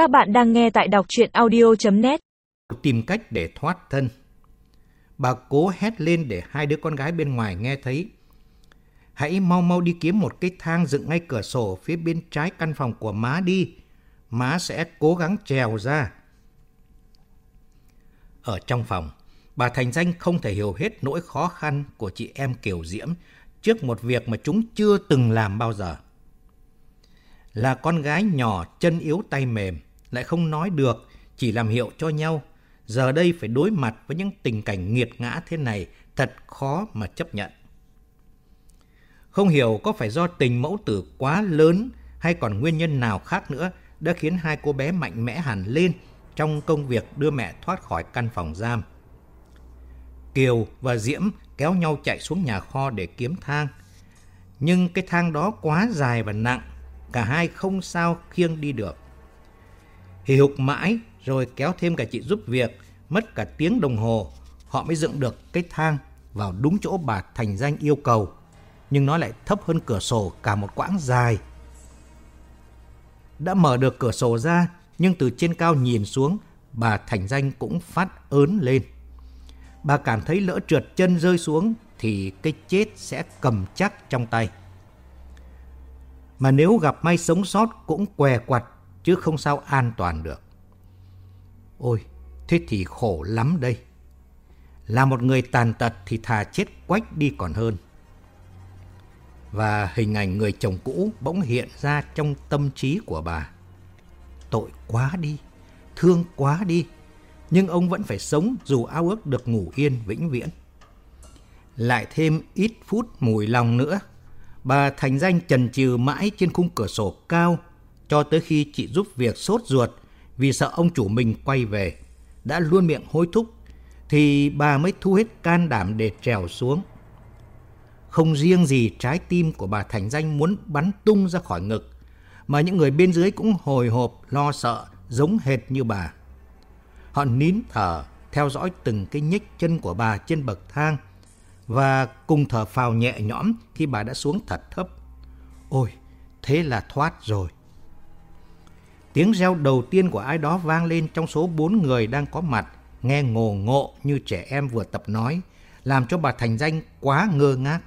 Các bạn đang nghe tại đọc chuyện audio.net Tìm cách để thoát thân. Bà cố hét lên để hai đứa con gái bên ngoài nghe thấy. Hãy mau mau đi kiếm một cái thang dựng ngay cửa sổ phía bên trái căn phòng của má đi. Má sẽ cố gắng trèo ra. Ở trong phòng, bà Thành Danh không thể hiểu hết nỗi khó khăn của chị em Kiều Diễm trước một việc mà chúng chưa từng làm bao giờ. Là con gái nhỏ chân yếu tay mềm, lại không nói được, chỉ làm hiệu cho nhau. Giờ đây phải đối mặt với những tình cảnh nghiệt ngã thế này thật khó mà chấp nhận. Không hiểu có phải do tình mẫu tử quá lớn hay còn nguyên nhân nào khác nữa đã khiến hai cô bé mạnh mẽ hẳn lên trong công việc đưa mẹ thoát khỏi căn phòng giam. Kiều và Diễm kéo nhau chạy xuống nhà kho để kiếm thang. Nhưng cái thang đó quá dài và nặng, cả hai không sao khiêng đi được. Hì hục mãi rồi kéo thêm cả chị giúp việc, mất cả tiếng đồng hồ, họ mới dựng được cái thang vào đúng chỗ bà Thành Danh yêu cầu. Nhưng nó lại thấp hơn cửa sổ cả một quãng dài. Đã mở được cửa sổ ra, nhưng từ trên cao nhìn xuống, bà Thành Danh cũng phát ớn lên. Bà cảm thấy lỡ trượt chân rơi xuống thì cái chết sẽ cầm chắc trong tay. Mà nếu gặp may sống sót cũng què quặt chứ không sao an toàn được. Ôi, thế thì khổ lắm đây. Là một người tàn tật thì thà chết quách đi còn hơn. Và hình ảnh người chồng cũ bỗng hiện ra trong tâm trí của bà. Tội quá đi, thương quá đi, nhưng ông vẫn phải sống dù ao ước được ngủ yên vĩnh viễn. Lại thêm ít phút mùi lòng nữa, bà thành danh trần trừ mãi trên khung cửa sổ cao cho tới khi chị giúp việc sốt ruột vì sợ ông chủ mình quay về, đã luôn miệng hối thúc, thì bà mới thu hết can đảm để trèo xuống. Không riêng gì trái tim của bà Thành Danh muốn bắn tung ra khỏi ngực, mà những người bên dưới cũng hồi hộp, lo sợ, giống hệt như bà. Họ nín thở, theo dõi từng cái nhích chân của bà trên bậc thang, và cùng thở phào nhẹ nhõm khi bà đã xuống thật thấp. Ôi, thế là thoát rồi. Tiếng reo đầu tiên của ai đó vang lên trong số bốn người đang có mặt, nghe ngồ ngộ như trẻ em vừa tập nói, làm cho bà Thành Danh quá ngơ ngác.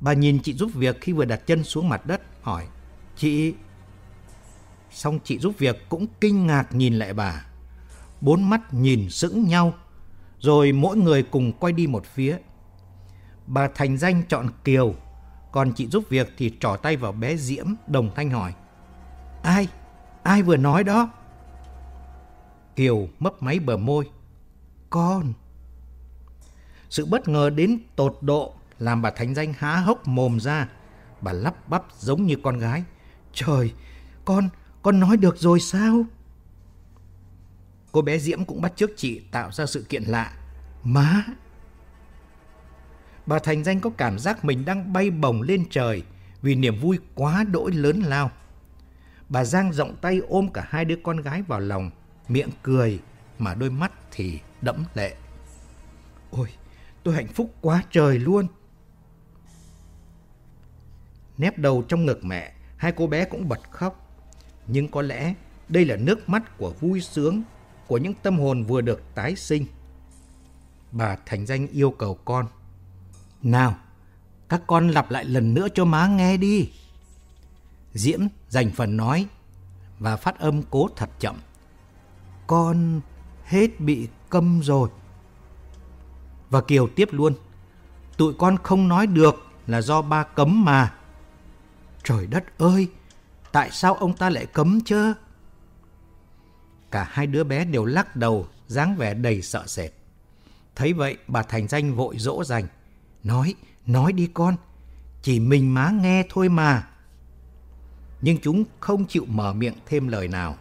Bà nhìn chị giúp việc khi vừa đặt chân xuống mặt đất, hỏi, Chị... Xong chị giúp việc cũng kinh ngạc nhìn lại bà. Bốn mắt nhìn sững nhau, rồi mỗi người cùng quay đi một phía. Bà Thành Danh chọn Kiều, còn chị giúp việc thì trỏ tay vào bé Diễm, đồng thanh hỏi. Ai? Ai vừa nói đó? Kiều mấp máy bờ môi. Con. Sự bất ngờ đến tột độ làm bà Thánh Danh há hốc mồm ra. Bà lắp bắp giống như con gái. Trời, con, con nói được rồi sao? Cô bé Diễm cũng bắt chước chị tạo ra sự kiện lạ. Má! Bà Thành Danh có cảm giác mình đang bay bổng lên trời vì niềm vui quá đỗi lớn lao. Bà Giang rộng tay ôm cả hai đứa con gái vào lòng, miệng cười mà đôi mắt thì đẫm lệ. Ôi, tôi hạnh phúc quá trời luôn. Nép đầu trong ngực mẹ, hai cô bé cũng bật khóc. Nhưng có lẽ đây là nước mắt của vui sướng, của những tâm hồn vừa được tái sinh. Bà Thành Danh yêu cầu con. Nào, các con lặp lại lần nữa cho má nghe đi. Diễm dành phần nói và phát âm cố thật chậm. Con hết bị câm rồi. Và Kiều tiếp luôn. Tụi con không nói được là do ba cấm mà. Trời đất ơi, tại sao ông ta lại cấm chứ? Cả hai đứa bé đều lắc đầu, dáng vẻ đầy sợ sệt. Thấy vậy, bà Thành Danh vội dỗ dành. Nói, nói đi con, chỉ mình má nghe thôi mà nhưng chúng không chịu mở miệng thêm lời nào.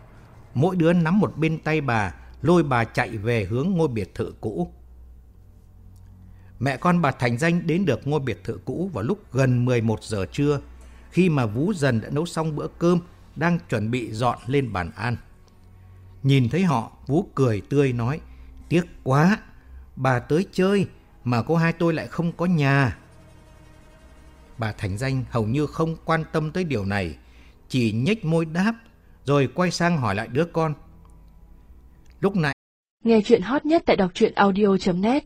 Mỗi đứa nắm một bên tay bà, lôi bà chạy về hướng ngôi biệt thự cũ. Mẹ con bà Thành Danh đến được ngôi biệt thự cũ vào lúc gần 11 giờ trưa, khi mà Vũ Dần đã nấu xong bữa cơm, đang chuẩn bị dọn lên bàn ăn. Nhìn thấy họ, Vũ cười tươi nói, tiếc quá, bà tới chơi mà cô hai tôi lại không có nhà. Bà Thành Danh hầu như không quan tâm tới điều này, chỉ nhếch môi đáp, rồi quay sang hỏi lại đứa con. Lúc nãy, Nghe chuyện hot nhất tại đọc truyện audio.net